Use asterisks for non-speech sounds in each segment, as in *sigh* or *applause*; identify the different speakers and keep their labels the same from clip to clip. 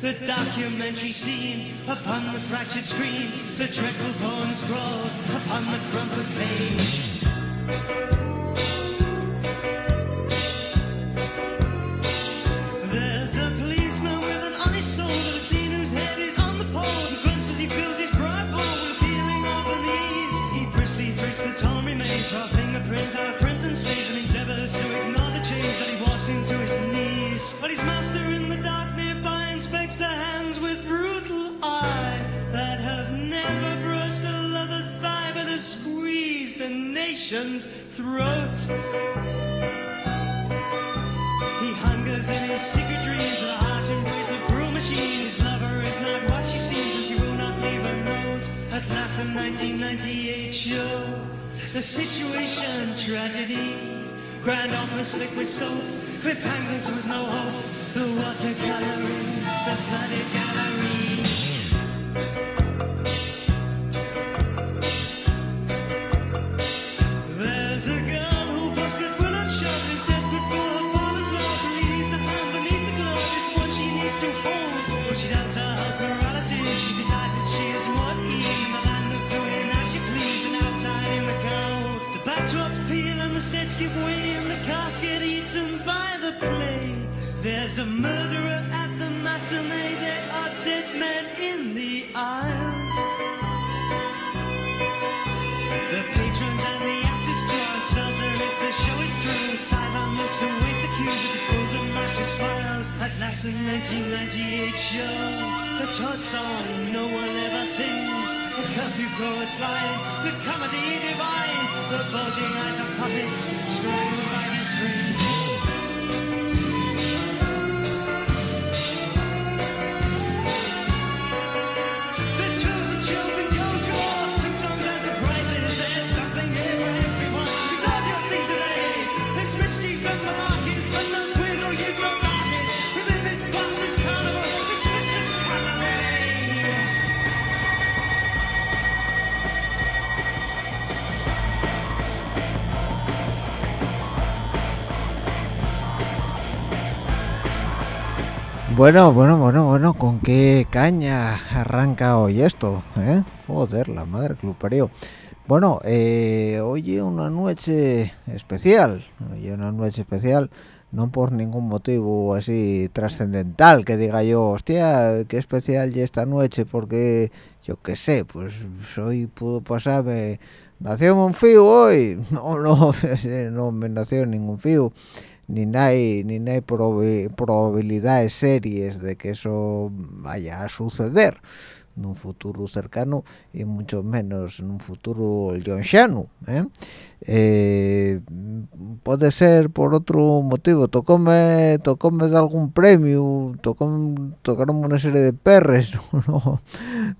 Speaker 1: the documentary scene upon the fractured screen, the dreadful poem scrawled upon the crumpled page. Nation's throat. He hungers in his secret dreams, the harsh embrace of cruel machine. His lover is not what she seems, and she will not leave a note. At last, the 1998 show, the situation tragedy. Grand slick with soap, cliffhangers with no hope.
Speaker 2: Bueno, bueno, bueno, bueno, ¿con qué caña arranca hoy esto? ¿eh? Joder, la madre que lo. Bueno, eh, hoy una noche especial, hoy una noche especial, no por ningún motivo así trascendental, que diga yo, hostia, qué especial y esta noche, porque yo qué sé, pues hoy pudo pasarme, nació un fío hoy, *laughs* no, no, *laughs* no me nació ningún fío ni hay ni hay probabilidades serias de que eso vaya a suceder en un futuro cercano y mucho menos en un futuro lejano ¿eh? Eh, puede ser por otro motivo tocóme tocóme de algún premio tocó tocaron una serie de perres *laughs* no,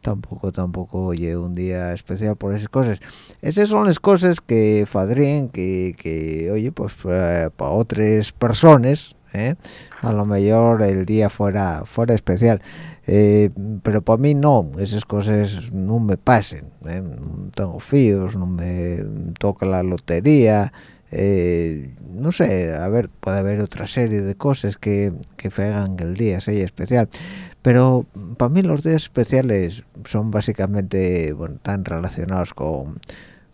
Speaker 2: tampoco tampoco oye un día especial por esas cosas esas son las cosas que fadrían que, que oye pues para otras personas ¿eh? a lo mejor el día fuera fuera especial Eh, pero para mí no esas cosas no me pasen ¿eh? no tengo fíos no me toca la lotería eh, no sé a ver puede haber otra serie de cosas que que hagan que el día sea especial pero para mí los días especiales son básicamente bueno tan relacionados con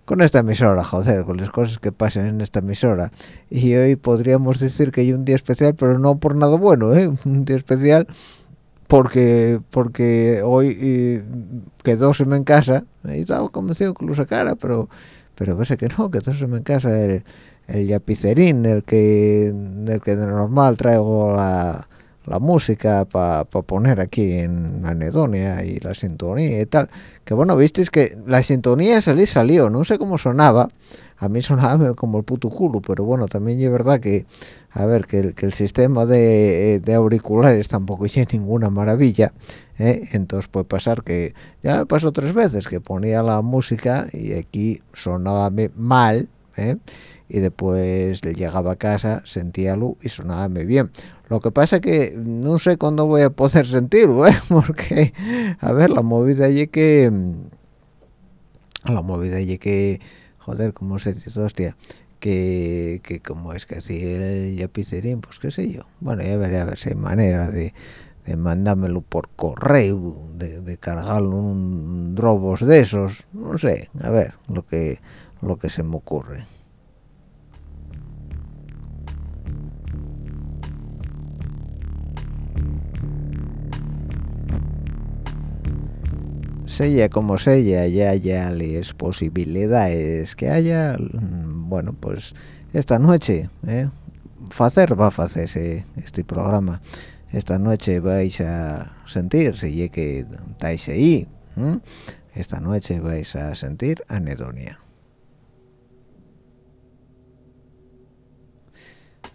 Speaker 2: con esta emisora, joder, con las cosas que pasan en esta emisora. Y hoy podríamos decir que hay un día especial, pero no por nada bueno, ¿eh? *laughs* Un día especial porque porque hoy quedóseme en casa. Y estaba convencido que lo sacara pero pero parece que no quedóseme en casa el, el yapicerín el que el que de normal traigo la, la música para poner aquí en anedonia y la sintonía y tal. Que bueno visteis que la sintonía salí salió no sé cómo sonaba a mí sonaba como el puto culo pero bueno también es verdad que a ver que el, que el sistema de, de, auriculares tampoco es ninguna maravilla ¿eh? entonces puede pasar que ya me pasó tres veces que ponía la música y aquí sonaba mal ¿eh? y después llegaba a casa sentía luz y sonaba bien lo que pasa es que no sé cuándo voy a poder sentirlo ¿eh? *laughs* porque a ver la movida allí que la movida allí que joder como se dice hostia que, que como es que así el yapicerín pues qué sé yo. Bueno ya veré a ver si hay manera de, de mandármelo por correo de, de cargarlo un drobos de esos. No sé a ver lo que lo que se me ocurre sella como sella ya ya las posibilidades que haya mm, bueno pues esta noche ¿eh? facer va a hacerse este programa. Esta noche vais a sentir si que estáis ahí esta noche vais a sentir anedonia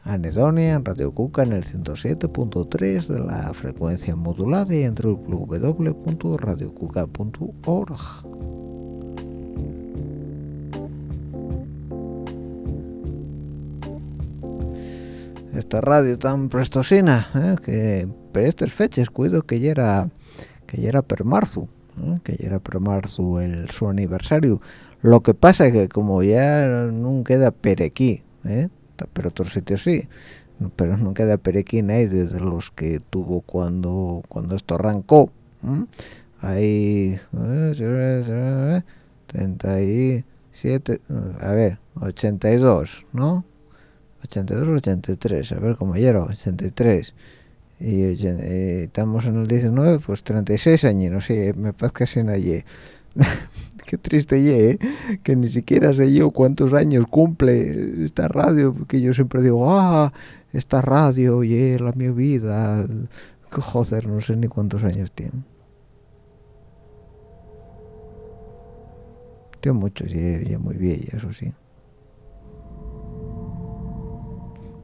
Speaker 2: Anedonia en Radio Cuca en el 107.3 de la frecuencia modulada y entre www.radiocuca.org. Esta radio tan prestosina, ¿eh? que por estas fechas cuido que ya era que ya era per marzo, ¿eh? que ya era per marzo el su aniversario. Lo que pasa es que como ya no queda per aquí, ¿eh? Pero otros sitios sí. Pero no queda perequín ahí desde los que tuvo cuando cuando esto arrancó ahí 37 a ver 82 no 82 83 a ver cómo era 83 y, estamos en el 19 pues 36 años sé me parece que sin allí *laughs* qué triste ye, ¿eh? que ni siquiera sé yo cuántos años cumple esta radio, porque yo siempre digo, ah, esta radio, ye, la mi vida, joder, no sé ni cuántos años tiene. Tiene muchos, y muy vieja, eso sí.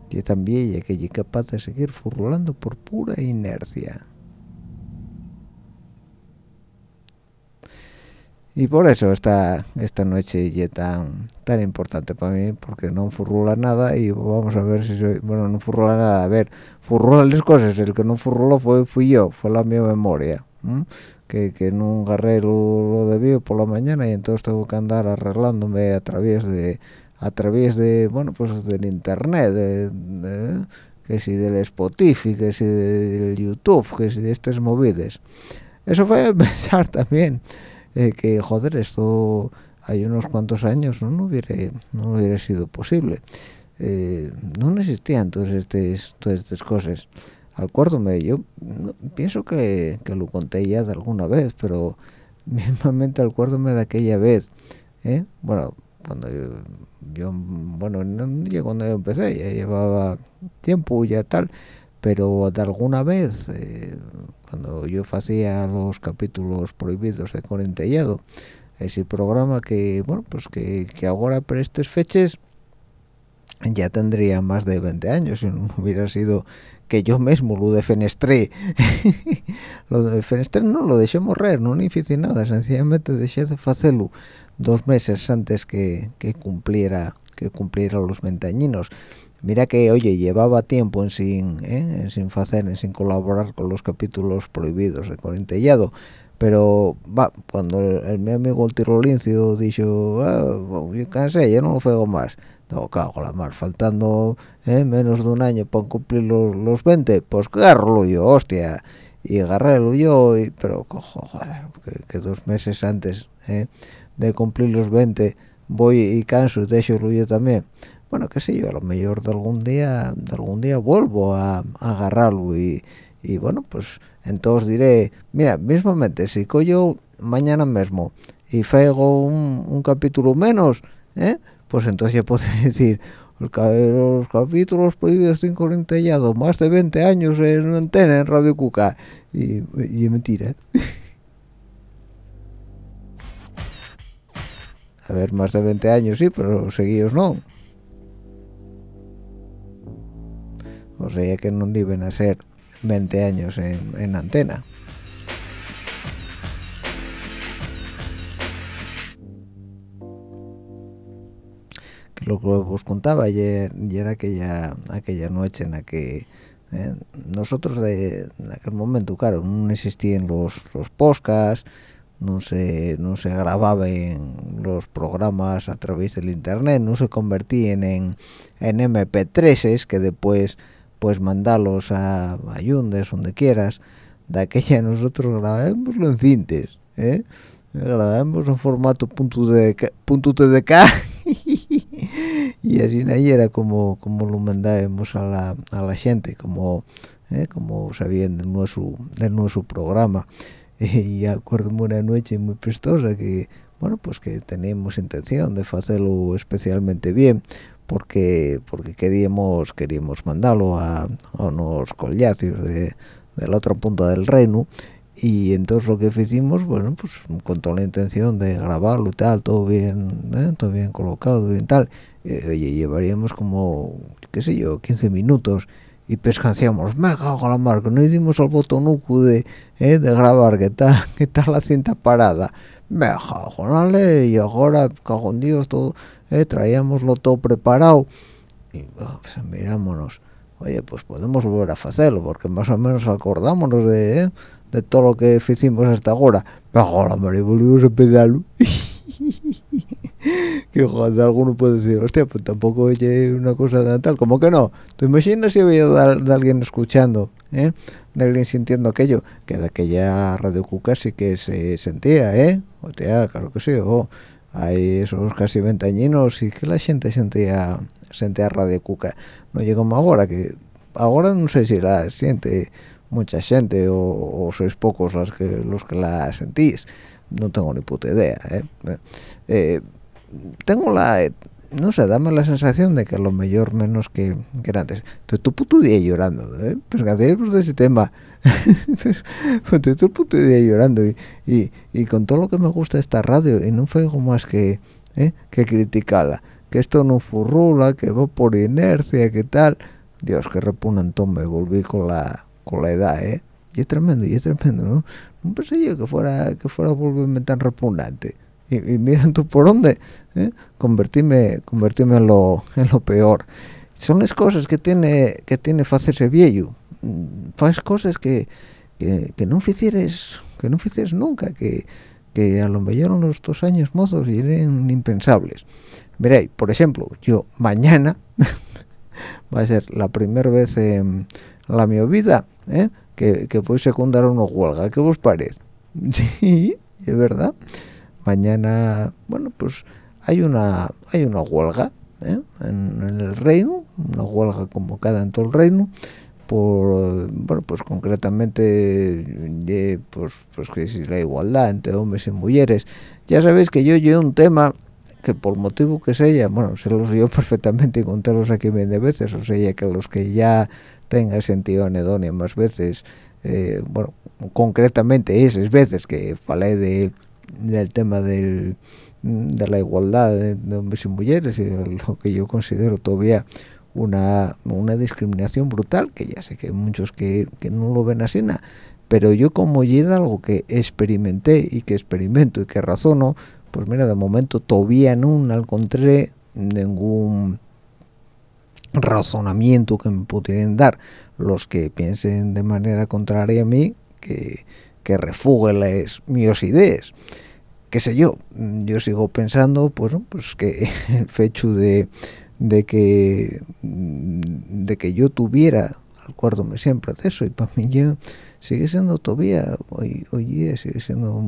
Speaker 2: Y tan vieja que es capaz de seguir furlando por pura inercia. Y por eso esta esta noche ya tan tan importante para mí porque no furrula nada y vamos a ver si soy bueno no furrula nada a ver furrula las cosas el que no furruló fue fui yo fue la mi memoria que, que no agarré lo, lo debió por la mañana y entonces tengo que andar arreglándome a través de a través de bueno pues del internet de, que si del Spotify que si del YouTube que si de estas movidas. Eso fue *laughs* pensar también eh, que joder esto hay unos cuantos años no, no hubiera no hubiera sido posible. Eh, no existían todas estas todas estas cosas. Acuérdome yo pienso que, que, lo conté ya de alguna vez pero *laughs* mismamente acuérdome de aquella vez ¿eh? bueno cuando yo, bueno no, ya cuando yo empecé ya llevaba tiempo ya tal pero de alguna vez cuando yo hacía los capítulos prohibidos de Corintellado ese programa que bueno pues que, que ahora por estas fechas ya tendría más de 20 años si no *laughs* hubiera sido que yo mismo lo defenestré. *laughs* Lo defenestré no lo dejé morrer no ni hice nada sencillamente dejé de hacerlo dos meses antes que, que cumpliera que cumpliera los 20 añinos mira que oye llevaba tiempo en sin ¿eh? sin hacer en sin colaborar con los capítulos prohibidos de Corintellado pero va cuando el, mi amigo el tirolincio dijo ah, yo cansé ya no lo fuego más no cago la mar faltando ¿eh? menos de un año para cumplir los, los 20 pues agarro yo hostia y agarrarlo yo y, pero cojo joder, que, dos meses antes ¿eh? de cumplir los 20 voy y canso de hecho yo también bueno qué sé yo a lo mejor de algún día de algún día vuelvo a, agarrarlo y, y bueno pues entonces diré mira mismamente si cojo mañana mismo y fego un, capítulo menos ¿eh? pues entonces ya puedo *laughs* decir los capítulos prohibidos sin más de 20 años en antena en Radio Cuca y, y mentira ¿eh? *laughs* a ver más de 20 años sí pero seguidos no o sea que no deben ser 20 años en, antena. Que lo que os contaba ayer, era aquella aquella noche en la que eh, nosotros de, en aquel momento claro no existían los los podcasts no se no se grababan los programas a través del internet no se convertían en en mp3s que después pues mandarlos a, Ayundes, donde quieras, de aquella nosotros grabámoslo en cintes, ¿eh? grabamos en formato punto de punto TDK *laughs* y así ahí era como como lo mandábamos a la, a la gente como ¿eh? como sabían del nuestro del nuestro programa *laughs* y acuerdo una noche muy prestosa que bueno pues que teníamos intención de hacerlo especialmente bien porque porque queríamos queríamos mandarlo a, unos collacios de, la otra punta del reino y entonces lo que hicimos bueno pues con toda la intención de grabarlo y tal todo bien ¿eh? todo bien colocado bien tal. Eh, oye llevaríamos como qué sé yo 15 minutos y pescanciamos. Me cago la marca no hicimos el botonuco de ¿eh? de grabar que está *laughs* que está la cinta parada. Me cago la ley y ahora cago en Dios todo ¿eh? traíamoslo todo preparado. Y oh, pues, mirámonos. Oye pues podemos volver a hacerlo porque más o menos acordámonos de, ¿eh? de todo lo que hicimos hasta ahora. Pero la madre volvimos a pedalo *laughs* que joder, alguno puede decir hostia pues tampoco oye una cosa tan tal como que no tú imaginas si había de, alguien escuchando ¿eh? de alguien sintiendo aquello que de aquella radio cuca sí que se sentía eh o sea claro que sí o hay esos casi 20 añinos y que la gente sentía sentía Radio Cuca no llegamos ahora que ahora no sé si la siente mucha gente o, sois pocos los que los que la sentís no tengo ni puta idea ¿eh? Eh, tengo la no sé, dame la sensación de que lo mejor menos que, que antes. Entonces, tu puto día llorando, ¿eh? Pues que de ese tema. *laughs* Estoy todo el puto día llorando y, y, con todo lo que me gusta esta radio y no fue más que, ¿eh? que criticarla. Que esto no furrula, que va por inercia, que tal. Dios, que repugnante me volví con la, con la edad, ¿eh? Y es tremendo, y es tremendo, ¿no? No pensé yo que fuera, que fuera a volverme tan repugnante y, miren tú por dónde ¿eh? convertirme convertirme en lo en lo peor son las cosas que tiene que tiene hacerse viejo faz cosas que, que, no hicieres que no hicieres nunca que, que a lo mejor en los dos años mozos eran impensables veréis por ejemplo yo mañana *laughs* va a ser la primera vez en la mi vida ¿eh? que, que voy a secundar una huelga ¿qué os parece? *laughs* sí, es verdad mañana bueno pues hay una hay una huelga ¿eh? en, el reino una huelga convocada en todo el reino por bueno pues concretamente pues pues que si la igualdad entre hombres y mujeres. Ya sabéis que yo llevo un tema que por motivo que sea bueno se los yo *laughs* perfectamente y contélos aquí bien de veces o sea que los que ya tengan sentido anedonia más veces eh, bueno concretamente esas veces que falé de del tema del, de la igualdad de, hombres y mujeres y lo que yo considero todavía una, una discriminación brutal, que ya sé que hay muchos que, que no lo ven así, nada pero yo como ya algo que experimenté y que experimento y que razono, pues mira, de momento todavía no encontré ningún razonamiento que me pudieran dar los que piensen de manera contraria a mí, que, que refugue las mis ideas. Qué sé yo yo sigo pensando pues pues que *laughs* el hecho de, de que de que yo tuviera acuérdome siempre de eso y para mí sigue siendo todavía hoy hoy día sigue siendo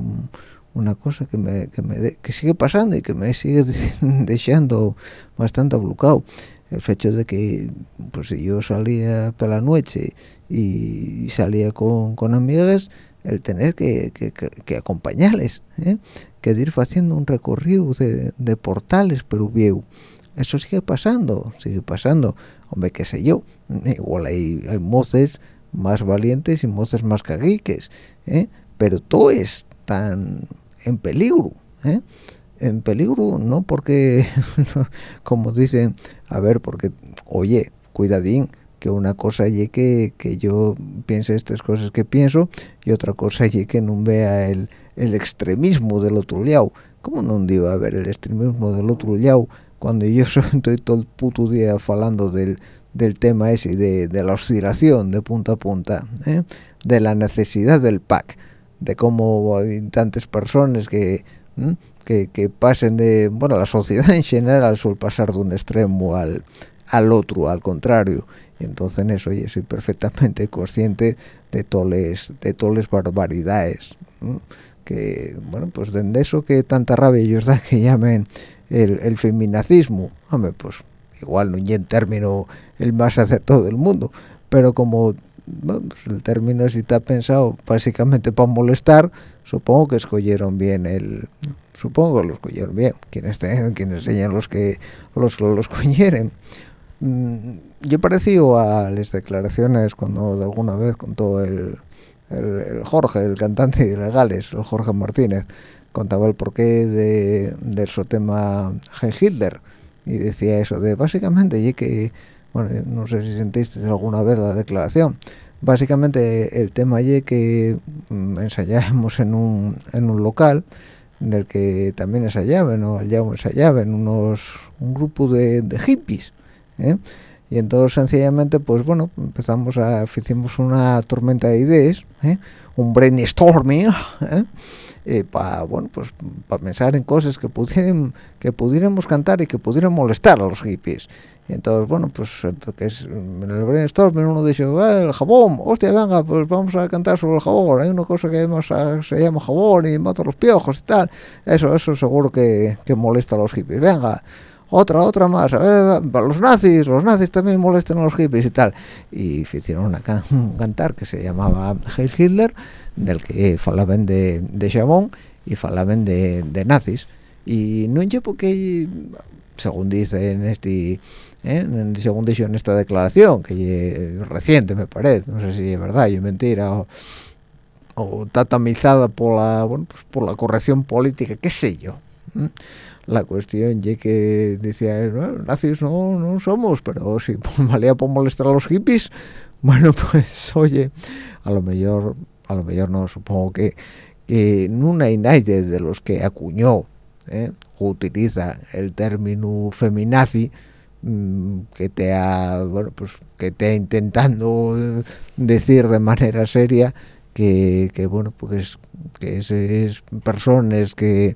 Speaker 2: una cosa que me, que me que sigue pasando y que me sigue *laughs* dejando bastante ablucado el hecho de que pues si yo salía por la noche y salía con, con amigas el tener que, que, acompañarles ¿eh? que ir haciendo un recorrido de, de portales pero viejo eso sigue pasando sigue pasando hombre qué sé yo igual hay, hay moces más valientes y moces más caguiques ¿eh? pero todo es tan en peligro ¿eh? en peligro no porque *laughs* como dicen a ver porque oye cuidadín que una cosa y que, que yo piense estas cosas que pienso y otra cosa y que no vea el, el extremismo del otro lado ¿cómo no digo a ver el extremismo del otro lado cuando *laughs* yo estoy todo el puto día hablando del, del tema ese de, de, la oscilación de punta a punta ¿eh? de la necesidad del pack de cómo hay tantas personas que que, pasen de, bueno, la sociedad *laughs* en general suele pasar de un extremo al, al otro, al contrario. Y entonces en eso yo soy perfectamente *laughs* consciente de todas de todas las barbaridades. Que, bueno, pues de eso que tanta rabia ellos da que llamen el, el feminacismo. Hombre, pues igual no y en término el más acertado del mundo, pero como pues el término si está pensado básicamente para molestar, supongo que escogieron bien el, supongo los cogieron bien quienes tengan quienes sean los que los los cogieren mm, yo parecido a las declaraciones cuando de alguna vez contó el, el, Jorge el cantante de ilegales el Jorge Martínez contaba el porqué de del su tema Hitler y decía eso de básicamente y que bueno no sé si sentiste alguna vez la declaración básicamente el tema y que mm, ensayábamos en un, en un local en el que también ensayaban o allá ensayaban unos un grupo de, hippies ¿eh? y entonces sencillamente pues bueno empezamos a hicimos una tormenta de ideas ¿eh? un brainstorming *laughs* ¿eh? Para bueno pues para pensar en cosas que pudieran que pudiéramos cantar y que pudieran molestar a los hippies. Y entonces bueno pues que es en el brainstorming uno dice eh, el jabón hostia venga pues vamos a cantar sobre el jabón. Hay una cosa que se llama jabón y mata los piojos y tal eso eso seguro que, que molesta a los hippies. Venga otra, otra más, a los nazis, los nazis también molestan a los hippies y tal. Y hicieron una *laughs* un cantar que se llamaba Heil Hitler, del que falaban de, de jabón y falaban de, de nazis. Y no sé porque, según dice en este ¿eh? según dicho en esta declaración, que es reciente me parece, no sé si es verdad, y mentira, o, o está tamizada por la, bueno, pues por la corrección política, qué sé yo. La cuestión ya que decía, no, nazis no, no somos, pero si *laughs* valía por molestar a los hippies, *laughs* bueno, pues oye, a lo mejor, a lo mejor no, supongo que, que no hay nadie de los que acuñó ¿eh? utiliza el término feminazi, Mm, que te ha bueno pues que te intentando decir de manera seria que, bueno pues que esas personas que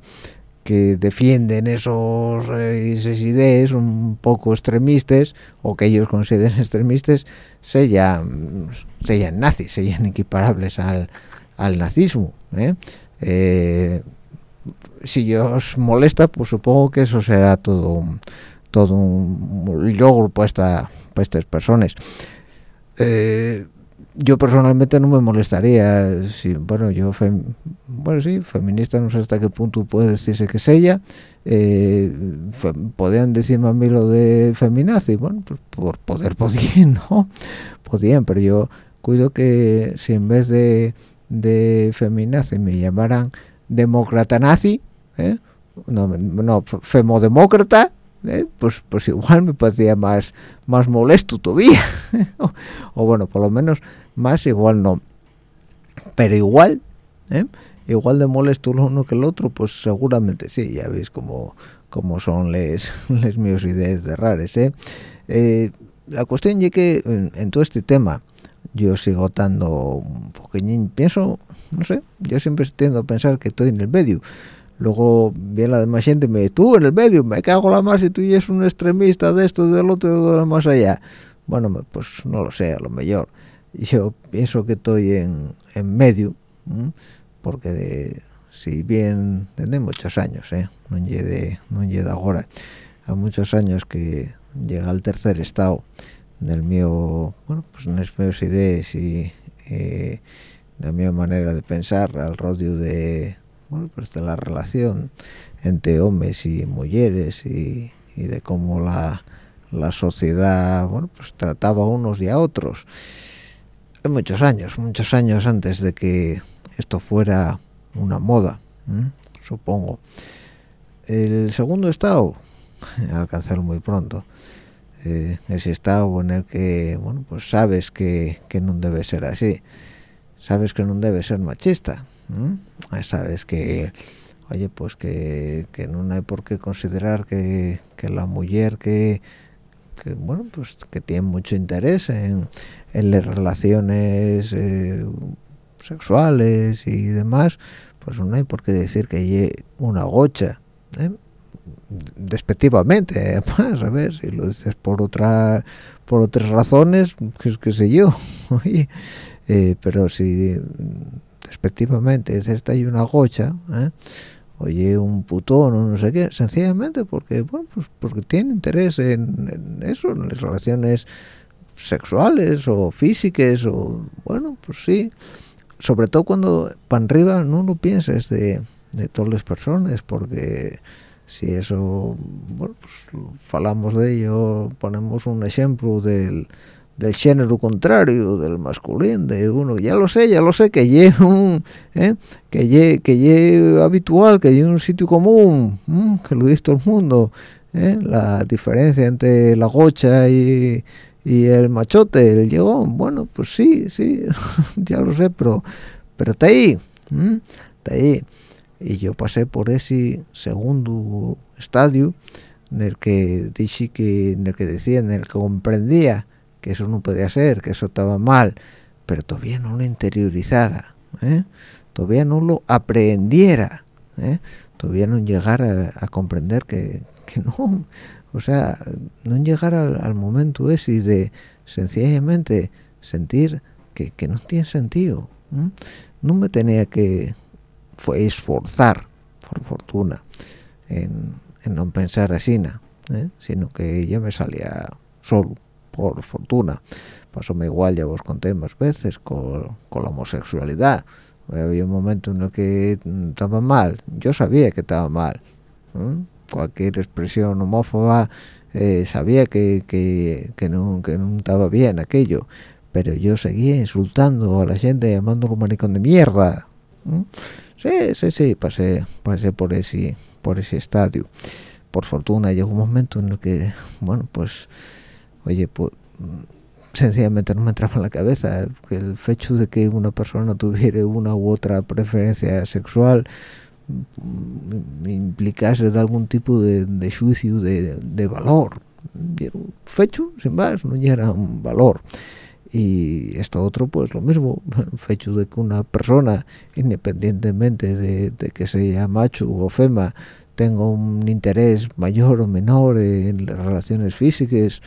Speaker 2: que defienden esos eh, esas ideas un poco extremistas o que ellos consideren *laughs* extremistas sean sean nazis sean equiparables al, al nazismo ¿eh? Eh, si os molesta pues supongo que eso será todo todo un logro para, esta, para estas personas. Yo personalmente no me molestaría, si, bueno, yo, bueno, sí, feminista, no sé hasta qué punto puede decirse que es ella, eh, podían decirme a mí lo de feminazi, bueno, pues por poder podían, *laughs* ¿no? Podían, pero yo cuido que si en vez de, de feminazi me llamaran demócrata nazi, ¿eh? no, no, femodemócrata, ¿eh? pues pues igual me parecía más más molesto todavía *laughs* o, bueno por lo menos más igual no pero igual ¿eh? igual de molesto uno que el otro pues seguramente sí ya veis cómo, cómo son les, *laughs* les ideas de rares ¿eh? la cuestión es que en, todo este tema yo sigo dando un poquillín pienso no sé yo siempre tiendo a pensar que estoy en el medio luego viene la demás gente me dice, tú en el medio, me cago la más y tú eres un extremista de esto, del otro, de lo más allá. Bueno, pues no lo sé, a lo mejor. *laughs* Yo pienso que estoy en, en medio, porque si bien, desde muchos años, ¿eh? no llegué no ahora, a muchos años que, llega al tercer estado del mío bueno pues las mis ideas y eh, la mi manera de pensar al rodio de bueno pues de la relación entre hombres y mujeres y, de cómo la, la sociedad bueno pues trataba unos y a otros muchos años muchos años antes de que esto fuera una moda supongo. El segundo estado *laughs* alcanzarlo muy pronto eh, estado en el que bueno pues sabes que, que no debe ser así. Sabes que no debe ser machista sabes que oye pues que, que, no hay por qué considerar que, que la mujer que, bueno pues que tiene mucho interés en, en las relaciones eh, sexuales y demás pues no hay por qué decir que hay una gocha ¿eh? despectivamente *laughs* además a ver si lo dices por otra por otras razones que, que sé yo *laughs* eh, pero si despectivamente dices hay una gocha ¿eh? oye un putón o no sé qué sencillamente porque bueno pues porque tiene interés en, eso en las relaciones sexuales o físicas o bueno pues sí sobre todo cuando para arriba no lo pienses de, de todas las personas porque si eso bueno pues falamos de ello ponemos un ejemplo del del género contrario del masculino de uno ya lo sé ya lo sé que lle un ¿eh? que que habitual que lle un sitio común que lo dice todo el mundo ¿eh? la diferencia entre la gocha y, y el machote el llegón bueno pues sí sí *laughs* ya lo sé pero pero está ahí está ahí y yo pasé por ese segundo estadio en el que dije que en el que decía en el que comprendía que eso no podía ser, que eso estaba mal, pero todavía no lo interiorizara, ¿eh? todavía no lo aprendiera, ¿eh? todavía no llegara a, comprender que, no, o sea, no llegar al, momento ese de sencillamente sentir que, no tiene sentido. No me tenía que fue esforzar, por fortuna, en, no pensar así, ¿eh? sino que ya me salía solo por fortuna pasóme igual ya os conté más veces con, la homosexualidad había un momento en el que estaba mal yo sabía que estaba mal cualquier expresión homófoba eh, sabía que, que, no, que no estaba bien aquello pero yo seguía insultando a la gente llamándolo maricón de mierda sí sí sí pasé pasé por ese por ese estadio. Por fortuna llegó un momento en el que bueno pues oye, pues sencillamente no me entraba en la cabeza que el hecho de que una persona tuviera una u otra preferencia sexual implicase de algún tipo de, juicio de, valor. un fecho, sin más, no era un valor. Y esto otro, pues lo mismo, *laughs* el hecho de que una persona, independientemente de, de que sea macho o fema, tenga un interés mayor o menor en las relaciones físicas,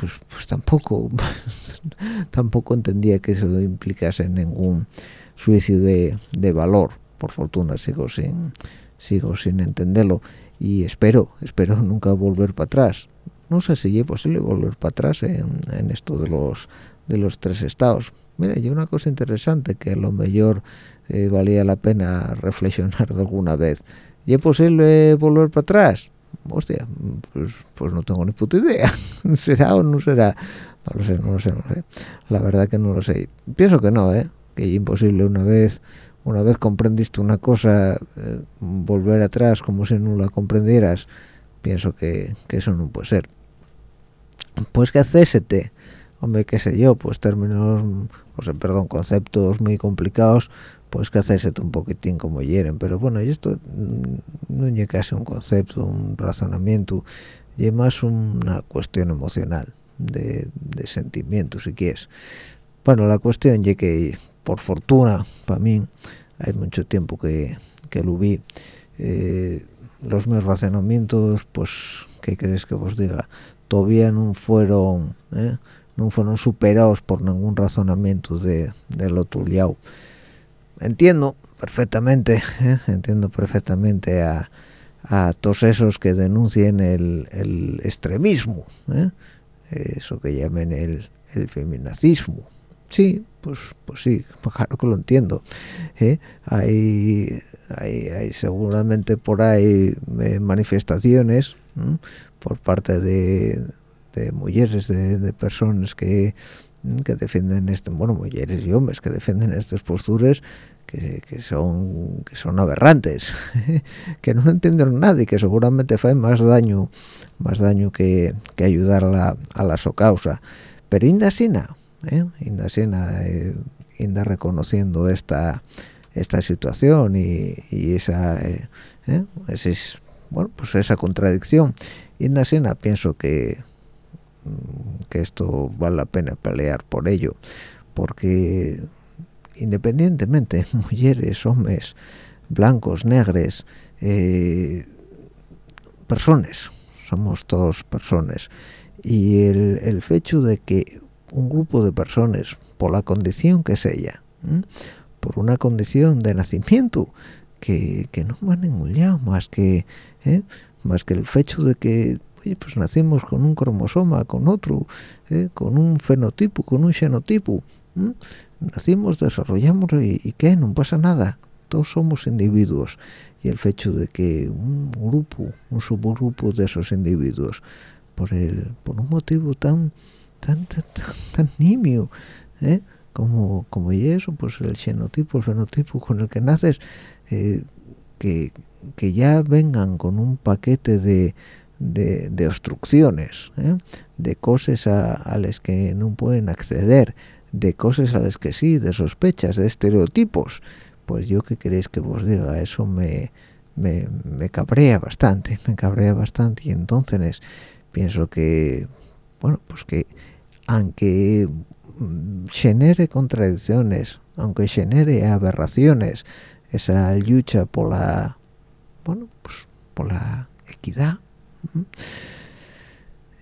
Speaker 2: pues, pues tampoco *laughs* tampoco entendía que eso implicase ningún juicio de, valor por fortuna sigo sin sigo sin entenderlo y espero espero *laughs* nunca volver para atrás no sé si es posible volver para atrás en, esto de los de los tres estados mira hay una cosa interesante que a lo mejor eh, valía la pena *laughs* reflexionar de alguna vez ¿y es posible volver para atrás? hostia, pues, pues no tengo ni puta idea. *laughs* ¿Será o no será? No lo sé, no lo sé, no lo sé. La verdad que no lo sé. Pienso que no, ¿eh? Que es imposible una vez una vez comprendiste una cosa, eh, volver atrás como si no la comprendieras, pienso que, eso no puede ser. Pues que hacésete, hombre, qué sé yo, pues términos, o sea, perdón, conceptos muy complicados, pues que hacerse un poquitín como quieren. Pero bueno esto mm, no es casi un concepto un razonamiento y más una cuestión emocional de, sentimiento si quieres. Bueno la cuestión es que por fortuna para mí hay mucho tiempo que, que lo vi eh, los mis razonamientos pues qué crees que os diga todavía no fueron eh, no fueron superados por ningún razonamiento de, del otro entiendo perfectamente ¿eh? entiendo perfectamente a, a todos esos que denuncien el, extremismo, ¿eh? eso que llamen el, el feminacismo. Sí, pues, pues sí, claro que lo entiendo. ¿eh? Hay, hay, seguramente por ahí eh, manifestaciones por parte de, mujeres, de, personas que, que defienden este, bueno, mujeres y hombres que defienden estas posturas que, son que son aberrantes *laughs* que no entienden nada y que seguramente hacen más daño más daño que, que ayudar a la, a la causa pero Indasina ¿eh? Indasina eh, inda reconociendo esta esta situación y, esa eh, ¿eh? bueno pues esa contradicción Indasina pienso que que esto vale la pena pelear por ello porque independientemente *laughs* mujeres hombres blancos negros eh, personas somos todos personas y el, el hecho de que un grupo de personas por la condición que sea por una condición de nacimiento que, que no van ningún lado más que ¿eh? más que el hecho de que pues nacimos con un cromosoma, con otro, ¿eh? con un fenotipo, con un xenotipo. Nacimos, desarrollamos y, y ¿qué? No pasa nada. Todos somos individuos. Y el hecho de que un grupo, un subgrupo de esos individuos, por, el, por un motivo tan tan tan, tan, nimio, ¿eh? como, como eso, pues el xenotipo, el fenotipo con el que naces, eh, que, que ya vengan con un paquete de, de, obstrucciones, ¿eh? de cosas a, las que no pueden acceder, de cosas a las que sí, de sospechas, de estereotipos, pues yo que queréis que vos diga, eso me, me, me cabrea bastante, me cabrea bastante y entonces pienso que, bueno, pues que aunque mm, genere contradicciones, aunque genere aberraciones, esa lucha por la, bueno, pues por la equidad,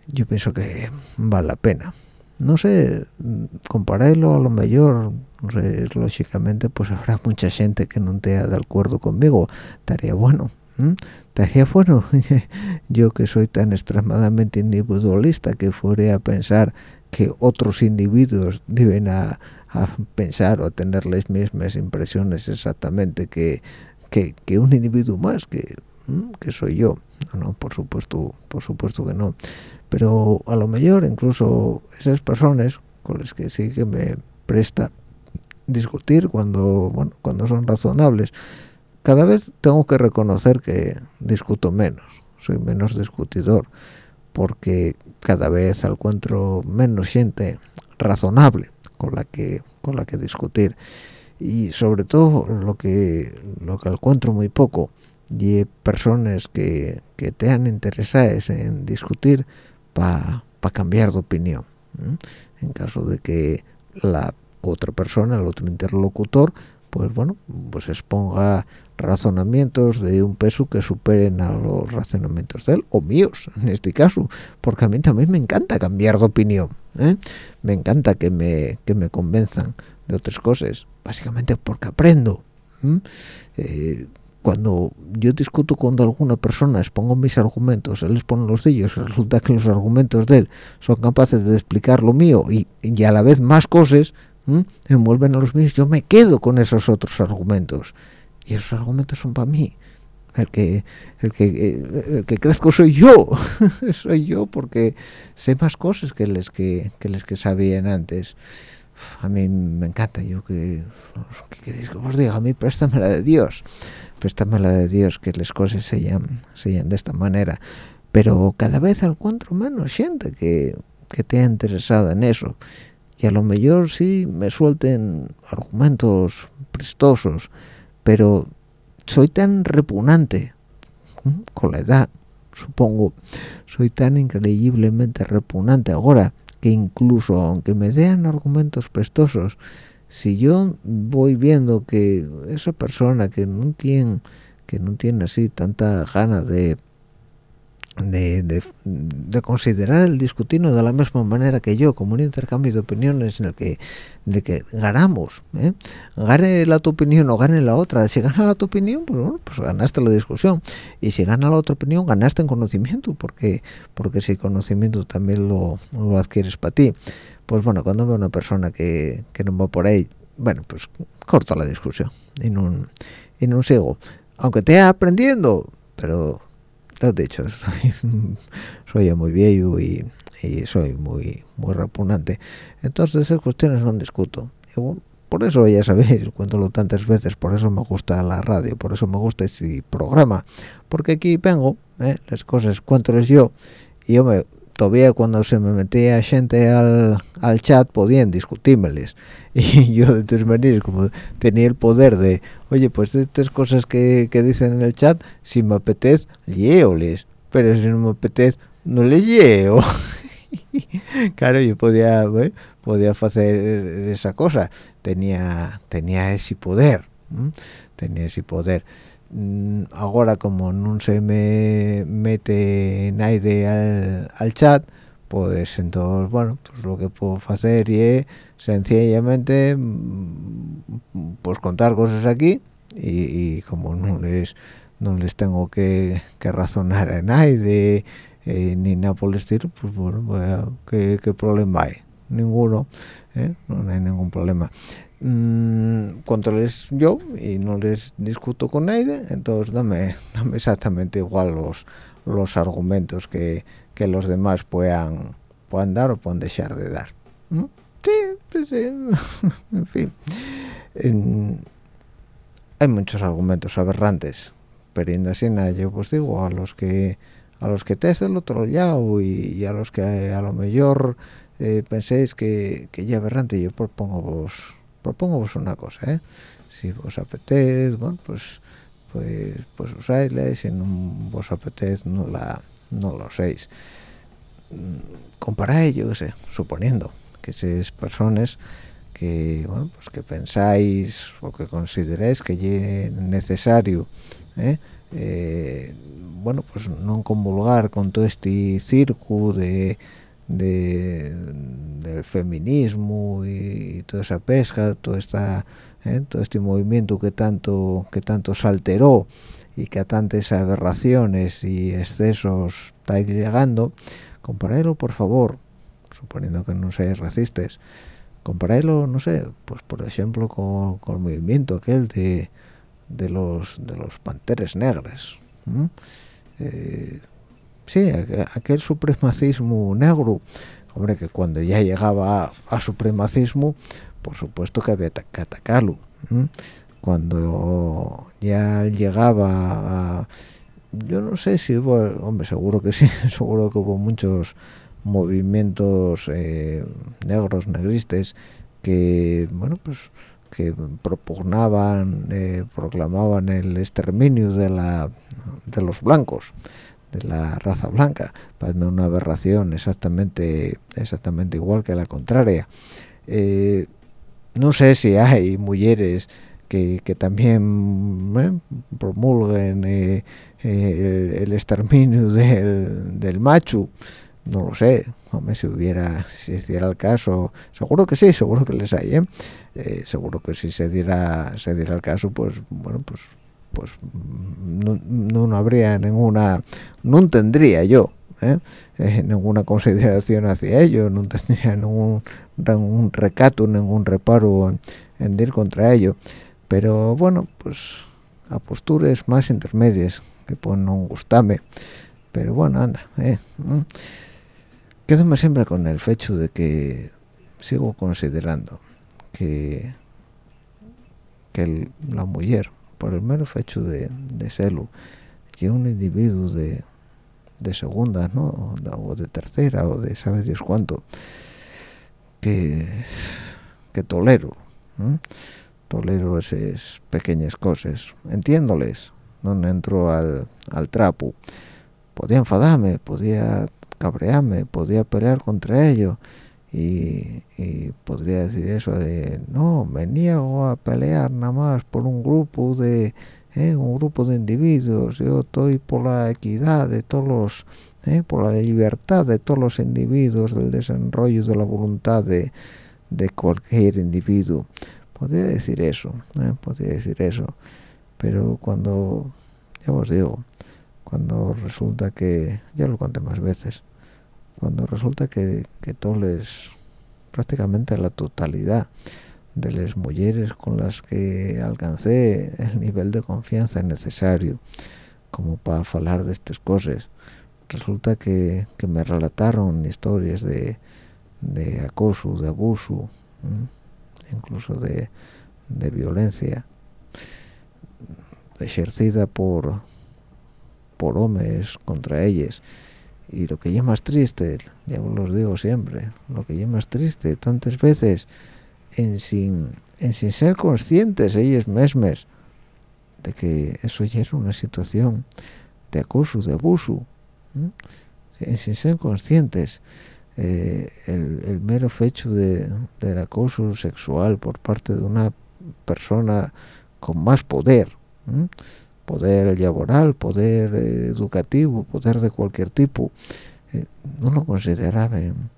Speaker 2: yo pienso que vale la pena. No sé compararlo a lo mejor lógicamente pues habrá mucha gente que no esté de acuerdo conmigo. Estaría bueno estaría bueno. *laughs* Yo que soy tan extremadamente individualista que fuera a pensar que otros individuos deben a, pensar o tener las mismas impresiones exactamente que, que un individuo más que que soy yo. No, no por supuesto por supuesto que no. Pero a lo mejor incluso esas personas con las que sí que me presta discutir cuando bueno cuando son razonables cada vez tengo que reconocer que discuto menos soy menos discutidor porque cada vez encuentro menos gente razonable con la que con la que discutir. Y sobre todo lo que lo que encuentro muy poco y personas que, que te han interesadas en discutir para cambiar de opinión en caso de que la otra persona el otro interlocutor pues bueno pues exponga razonamientos de un peso que superen a los razonamientos de él o míos en este caso porque a mí también me encanta cambiar de opinión ¿eh? me encanta que me que me convenzan de otras cosas básicamente porque aprendo cuando yo discuto con alguna persona, expongo mis argumentos, él les pone los de ellos, resulta que los argumentos de él son capaces de explicar lo mío y, y a la vez más cosas, envuelven a los míos, yo me quedo con esos otros argumentos. Y esos argumentos son para mí. El que, el que, el que crezco soy yo, *laughs* soy yo porque sé más cosas que les que, que les que sabían antes. a mí me encanta, yo que, ¿qué queréis que os diga? A mí préstame la de Dios préstame la de Dios que las cosas se llaman, de esta manera pero cada vez encuentro menos gente que, que te interesada en eso y a lo mejor sí me suelten argumentos prestosos pero soy tan repugnante con la edad supongo soy tan increíblemente repugnante ahora que incluso aunque me den argumentos prestosos si yo voy viendo que esa persona que no tiene que no tiene así tanta gana de de, de, considerar el discutino de la misma manera que yo, como un intercambio de opiniones en el que, de que ganamos, ¿eh? gane la tu opinión o gane la otra. Si gana la tu opinión, pues, bueno, pues ganaste la discusión. Y si gana la otra opinión, ganaste en conocimiento, porque porque si conocimiento también lo, lo adquieres para ti. Pues bueno, cuando veo una persona que, que no va por ahí, bueno, pues corto la discusión y no, y no sigo. Aunque esté aprendiendo, pero lo dicho, *laughs* soy, ya muy viejo y, soy muy muy repugnante. Entonces esas cuestiones no discuto. por eso ya sabéis, *laughs* cuento tantas veces, por eso me gusta la radio, por eso me gusta este programa, porque aquí vengo, ¿eh? las cosas cuéntoles yo, y yo me todavía cuando se me metía gente al, al chat podían discutímeles *laughs* y yo de todas maneras como tenía el poder de oye pues estas cosas que, que dicen en el chat si me apetece leoles pero si no me apetece no les llevo *laughs* claro yo podía podía hacer esa cosa tenía tenía ese poder tenía ese poder. Mm, ahora como no se me mete nadie al, al chat pues entonces bueno pues lo que puedo hacer es sencillamente pues contar cosas aquí y, como no les no les tengo que, razonar a nadie eh, ni nada por el estilo pues bueno ¿qué, problema hay ninguno ¿eh? no hay ningún problema. Mm, cuando les yo y no les discuto con nadie entonces dame, *laughs* dame exactamente igual los los argumentos que, que los demás puedan puedan dar o puedan dejar de dar sí, pues sí. *laughs* en fin. Hay muchos argumentos aberrantes. Pero en yo pues digo a los que a los que te del otro lado y, a los que a lo mejor eh, penséis que, que ya aberrante. Yo propongo vos propongo vos una cosa ¿eh? si vos apetece bueno pues pues pues usáisla si no vos apetece no la no lo uséis mm, comparáis yo qué sé suponiendo seis personas que bueno pues que pensáis o que consideráis que es necesario ¿eh? Eh, bueno pues no convulgar con todo este circo de, del feminismo y, toda esa pesca toda esta ¿eh? todo este movimiento que tanto que tanto se alteró y que a tantas aberraciones y excesos está llegando comparadlo por favor suponiendo que no seáis racistas comparadlo no sé pues por ejemplo con, el movimiento aquel de, de los de los panteres negras eh, sí aquel supremacismo negro. Hombre que cuando ya llegaba a, supremacismo por supuesto que había que atacarlo cuando ya llegaba yo no sé si hombre seguro que sí *laughs* seguro que hubo muchos movimientos eh, negros negristes que bueno pues que propugnaban eh, proclamaban el exterminio de la de los blancos de la raza blanca. Para una aberración exactamente exactamente igual que la contraria. Eh, no sé si hay mujeres que, también eh, promulguen eh, el, exterminio del, del, macho no lo sé. Hombre si hubiera si se diera el caso seguro que sí seguro que les hay seguro que si se diera se diera el caso pues bueno pues pues no, no, habría ninguna no tendría yo ninguna consideración hacia ello no tendría ningún, ningún recato ningún reparo en, ir contra ello. Pero bueno pues a posturas más intermedias que pueden no gustarme. Pero bueno anda eh. Quedo siempre con el hecho de que sigo considerando que que la mujer por el mero hecho de, de serlo que un individuo de, de segunda ¿no? o de tercera o de sabes Dios cuánto que que tolero tolero esas pequeñas cosas. Entiéndoles no entro al, al trapo. Podía enfadarme podía cabrearme podía pelear contra ellos y, podría decir eso de no me niego a pelear nada más por un grupo de ¿eh? un grupo de individuos yo estoy por la equidad de todos los ¿eh? por la libertad de todos los individuos, del desarrollo de la voluntad de, cualquier individuo. Podría decir eso, ¿eh? podría decir eso, pero cuando, ya os digo, cuando resulta que, ya lo conté más veces, cuando resulta que, que todos prácticamente la totalidad de las mujeres con las que alcancé el nivel de confianza necesario como para hablar de estas cosas resulta que, me relataron historias de, acoso, de abuso, incluso de, violencia ejercida por por hombres contra ellas y lo que es más triste ya os lo digo siempre lo que es más triste tantas veces en sin en sin ser conscientes ellas mismas de que eso ya era una situación de acoso de abuso sin ser conscientes eh, el, mero hecho de, del acoso sexual por parte de una persona con más poder poder laboral, poder educativo, poder de cualquier tipo. Eh, no lo consideraban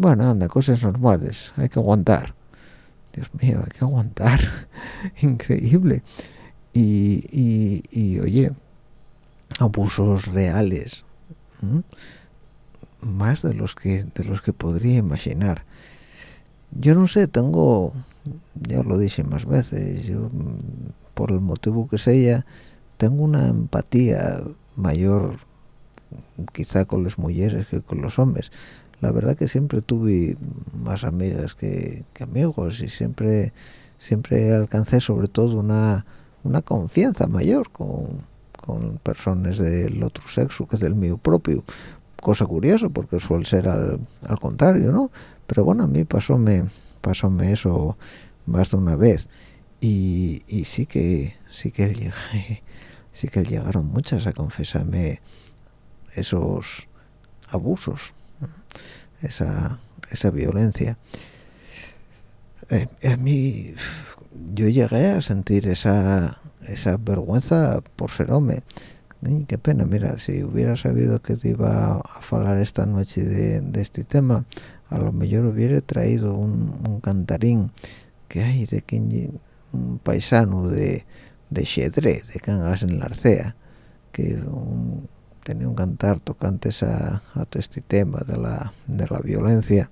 Speaker 2: bueno, anda, cosas normales hay que aguantar. Dios mío, hay que aguantar. *laughs* Increíble. Y, y, y oye abusos reales más de los que de los que podría imaginar. Yo no sé tengo ya lo dije más veces yo por el motivo que sea tengo una empatía mayor quizá con las mujeres que con los hombres. La verdad que siempre tuve más amigas que, que amigos y siempre siempre alcancé sobre todo una una confianza mayor con con personas del otro sexo que del mío propio. Cosa curiosa porque suele ser al, contrario no pero bueno a mí pasóme pasóme eso más de una vez y, sí que sí que *laughs* sí que llegaron muchas a confesarme esos abusos esa esa violencia. Eh, a mí yo llegué a sentir esa esa vergüenza por ser hombre. Qué pena mira si hubiera sabido que te iba a hablar esta noche de, este tema a lo mejor hubiera traído un, cantarín. Que hay de que un paisano de de Xedre, de Cangas en la Arcea que tenía un cantar tocante a, a todo este tema de la, de la violencia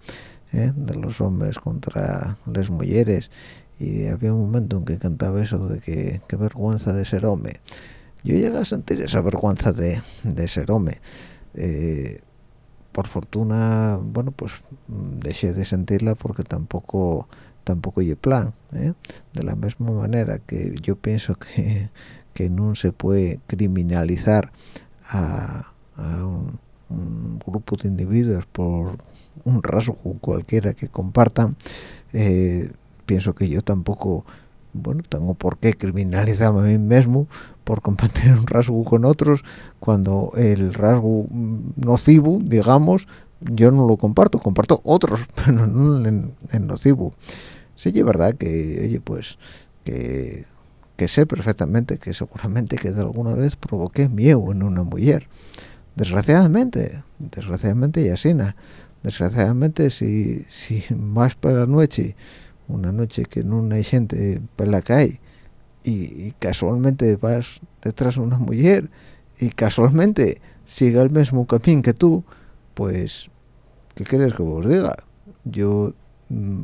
Speaker 2: ¿eh? de los hombres contra las mujeres y había un momento en que cantaba eso de que qué vergüenza de ser hombre yo llegué a sentir esa vergüenza de, ser hombre eh, por fortuna bueno pues dejé de sentirla porque tampoco tampoco hay plan ¿eh? de la misma manera que yo pienso que, *laughs* que no se puede criminalizar a, un, grupo de individuos por un rasgo cualquiera que compartan eh, pienso que yo tampoco bueno tengo por qué criminalizarme a mí mismo por compartir un rasgo con otros cuando el rasgo nocivo digamos yo no lo comparto comparto otros *laughs* pero no en, nocivo sí es verdad que oye pues que, sé perfectamente que seguramente que de alguna vez provoqué miedo en una mujer desgraciadamente desgraciadamente y así desgraciadamente si si más para la noche una noche que no hay gente por la calle y, casualmente vas detrás de una mujer y casualmente sigue el mismo camino que tú, pues, ¿qué quieres que os diga? Yo,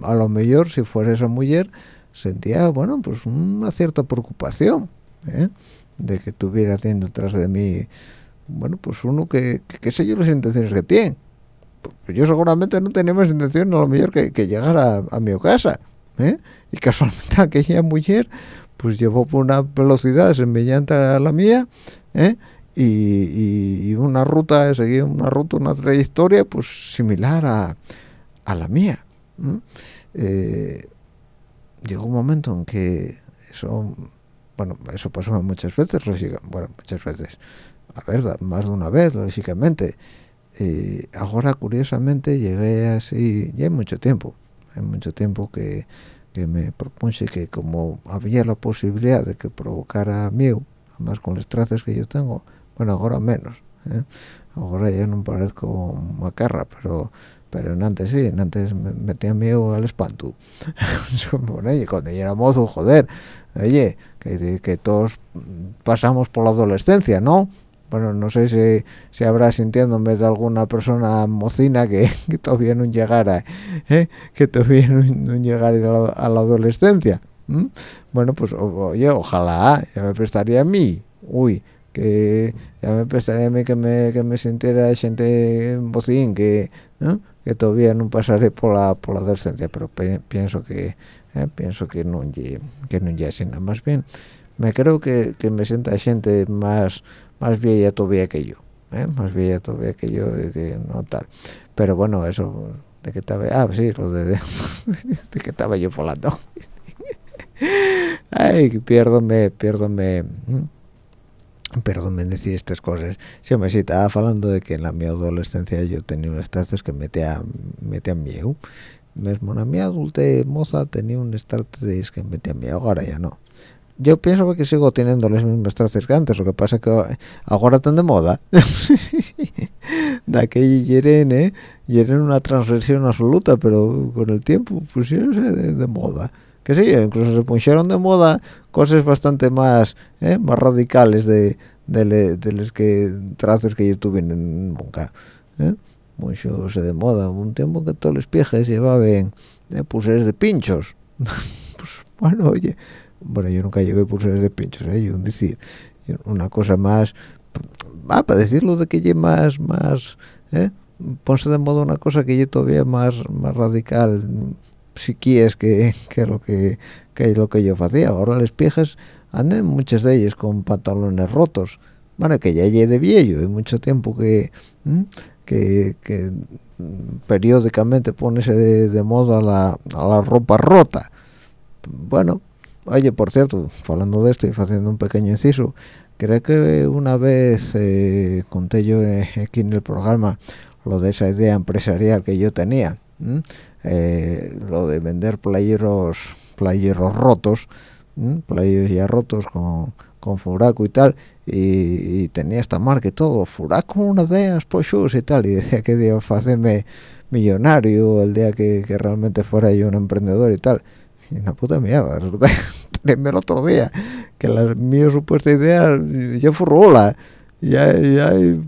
Speaker 2: a lo mejor, si fuera esa mujer, sentía, bueno, pues una cierta preocupación, ¿eh? de que estuviera haciendo detrás de mí, bueno, pues uno que, que, sé yo las intenciones que tiene. Pues yo seguramente no tenía más intención a lo mejor que, que llegar a, a mi casa. ¿eh? y casualmente *laughs* aquella mujer pues llevó por una velocidad semejante a la mía ¿eh? y, una ruta seguía una ruta una trayectoria pues similar a, a la mía eh, llegó un momento en que eso bueno eso pasó muchas veces bueno muchas veces a ver más de una vez lógicamente ahora curiosamente llegué así ya hay mucho tiempo hay mucho tiempo que, me propuse que como había la posibilidad de que provocara miedo, además con los trazos que yo tengo, bueno, ahora menos, ¿eh? ahora ya no parezco macarra pero pero en antes sí, en antes me metía miedo al espanto. *laughs* bueno, y cuando yo era mozo, joder, oye, que, todos pasamos por la adolescencia, ¿no? Bueno, no sé si, si habrá vez de alguna persona mocina *laughs* que, todavía no llegara, ¿eh? que todavía no, llegara a la, adolescencia. Bueno, pues oye, ojalá, ya me prestaría a mí, uy, que ya me prestaría a mí que me, que me sintiera gente mocín, que que todavía no pasaré por la por la adolescencia pero pienso que eh, pienso que no que no ya nada más. Bien me creo que, que me sienta gente más más vieja todavía que yo eh, más vieja todavía que yo que no tal. Pero bueno eso de que estaba ah sí lo de, *laughs* de, que estaba yo volando. *laughs* Ay pierdome pierdome *coughs* en decir estas cosas. Si me estaba hablando de que en la mi adolescencia yo tenía unas trazas que metía metía miedo. Mismo en la mi adulta moza tenía un starter que metía miedo ahora ya no. Yo pienso que sigo teniendo las mismas trazas que antes lo que pasa que ahora están de moda. *laughs* De aquella yeren eh yeren una transgresión absoluta pero con el tiempo pusieron de, de moda que sí, incluso se pusieron de moda cosas bastante más ¿eh? más radicales de, de, de los que trazos que yo tuve nunca ¿eh? mucho se de moda un tiempo que todos los piejes llevaban ¿eh? pulseras de pinchos *laughs* pues bueno oye bueno yo nunca llevé pulseras de pinchos ¿eh? yo decir una cosa más va para decirlo de que lleve más más ¿eh? ponse de moda una cosa que yo todavía más más radical si quieres que, que lo que, que lo que yo hacía ahora las piejas andan muchas de ellas con pantalones rotos. Bueno que ya lleve de viejo y mucho tiempo que que, que periódicamente pones de, moda la, la ropa rota. Bueno oye por cierto hablando de esto y haciendo un pequeño inciso creo que una vez eh, conté yo aquí en el programa lo de esa idea empresarial que yo tenía eh, lo de vender playeros playeros rotos playeros ya rotos con, con furaco y tal y, tenía esta marca y todo. Furaco una de pues y tal y decía que día hacerme millonario el día que, realmente fuera yo un emprendedor y tal. Y una puta mierda *laughs* resulta el otro día que la mi supuesta idea ya furrola ya, ya hay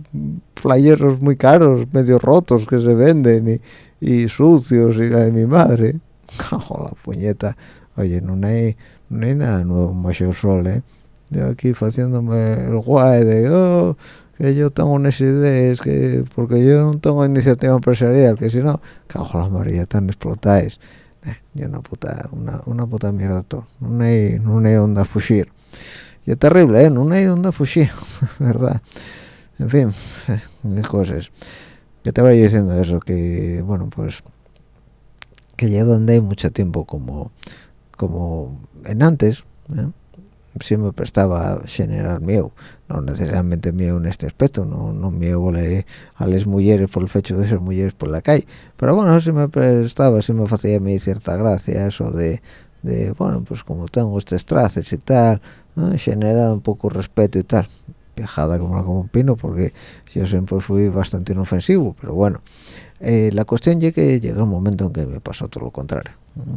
Speaker 2: playeros muy caros medio rotos que se venden y y sucios y la de mi madre. *laughs* ¡Cajo la puñeta. Oye no hay no hay nada nuevo mayor sol eh yo aquí haciéndome el guay de oh, que yo tengo unas ideas que porque yo no tengo iniciativa empresarial que si no cajo la maría tan explotáis eh, yo una puta una, una puta mierda todo. No hay no hay onda fugir. Y es terrible eh no hay onda fugir *laughs* verdad en fin *laughs* eh, cosas que te vaya diciendo eso que bueno pues que ya donde hay mucho tiempo como como en antes ¿eh? me prestaba generar miedo no necesariamente miedo en este aspecto no no miedo a las mujeres por el hecho de ser mujeres por la calle pero bueno sí me prestaba sí me hacía a mí cierta gracia eso de, de bueno pues como tengo estos traces y tal generar un poco respeto y tal viajada como la como un pino porque yo siempre fui bastante inofensivo pero bueno. Eh, la cuestión es que llega un momento en que me pasó todo lo contrario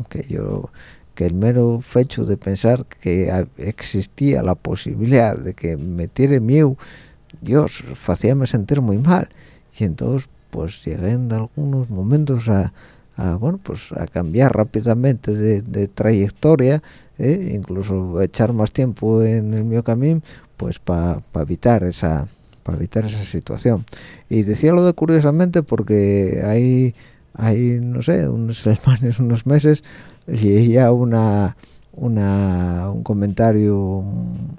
Speaker 2: que yo que el mero hecho de pensar que existía la posibilidad de que me tire miedo Dios hacíame sentir muy mal. Y entonces pues llegué en algunos momentos a, bueno pues a cambiar rápidamente de, trayectoria ¿eh? incluso echar más tiempo en el mío camino pues para evitar esa para evitar esa situación y decía lo de curiosamente porque hay hay no sé unos *laughs* semanas unos meses leía una una un comentario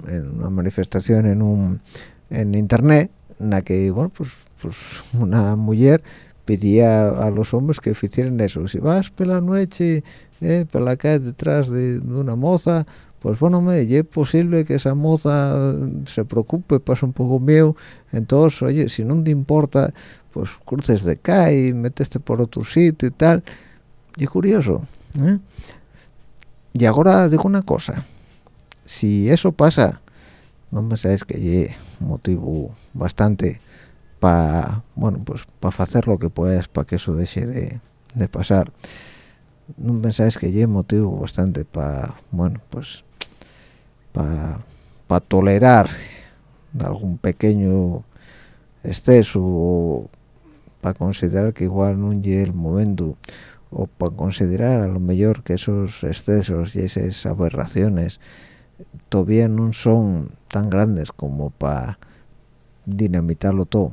Speaker 2: en una manifestación en un en internet en la que bueno pues pues una mujer pedía a los hombres que hicieran eso si vas por la noche eh, por la calle detrás de, de una moza, pues bueno, me, es posible que esa moza mm, se preocupe, pase un poco miedo, entonces, oye, si no te importa, pues cruces de calle, meteste por otro sitio y tal. Y curioso, ¿eh? Y ahora digo una cosa, si eso pasa, no me sabes que ye motivo bastante para, bueno, pues para hacer lo que puedas para que eso deje de, de pasar. No pensáis que yo motivo bastante para bueno pues para pa tolerar algún pequeño exceso para considerar que igual no llegue el momento o para considerar a lo mejor que esos excesos y esas aberraciones todavía no son tan grandes como para dinamitarlo todo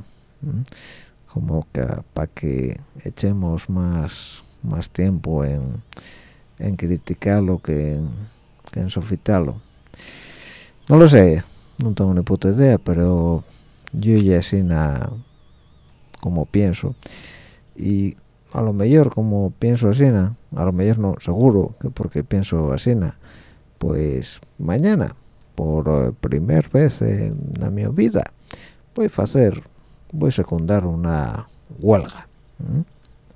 Speaker 2: como que para que echemos más más tiempo en, en criticarlo que en, que en sofitarlo. No lo sé no tengo ni puta idea pero yo ya así como pienso. Y a lo mejor como pienso así a lo mejor no seguro que porque pienso así pues mañana por primera vez en, mi vida voy a hacer voy a secundar una huelga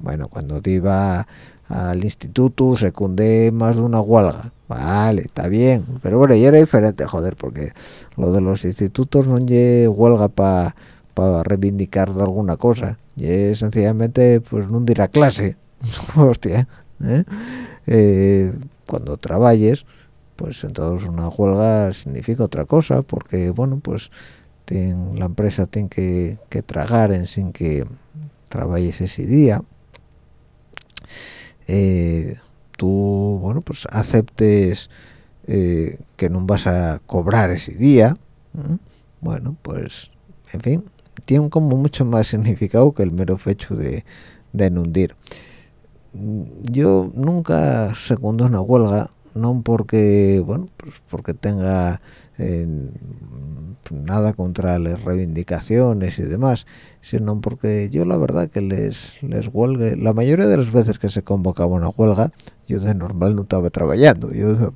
Speaker 2: bueno cuando iba al instituto secundé más de una huelga. Vale está bien. Pero bueno ya era diferente joder porque lo de los institutos no hay huelga para para reivindicar de alguna cosa. Y sencillamente pues no ir a clase. *laughs* Hostia ¿eh? Eh, cuando trabajes pues entonces una huelga significa otra cosa porque bueno pues la empresa tiene que, tragar en sin que trabajes ese día eh, tú bueno pues aceptes que no vas a cobrar ese día bueno pues en fin tiene como mucho más significado que el mero hecho de, de enundir. Yo nunca secundo una huelga, no porque, bueno, pues porque tenga nada contra las reivindicaciones y demás, sino porque yo la verdad que les, les huelgue, la mayoría de las veces que se convocaba una huelga, yo de normal no estaba trabajando, yo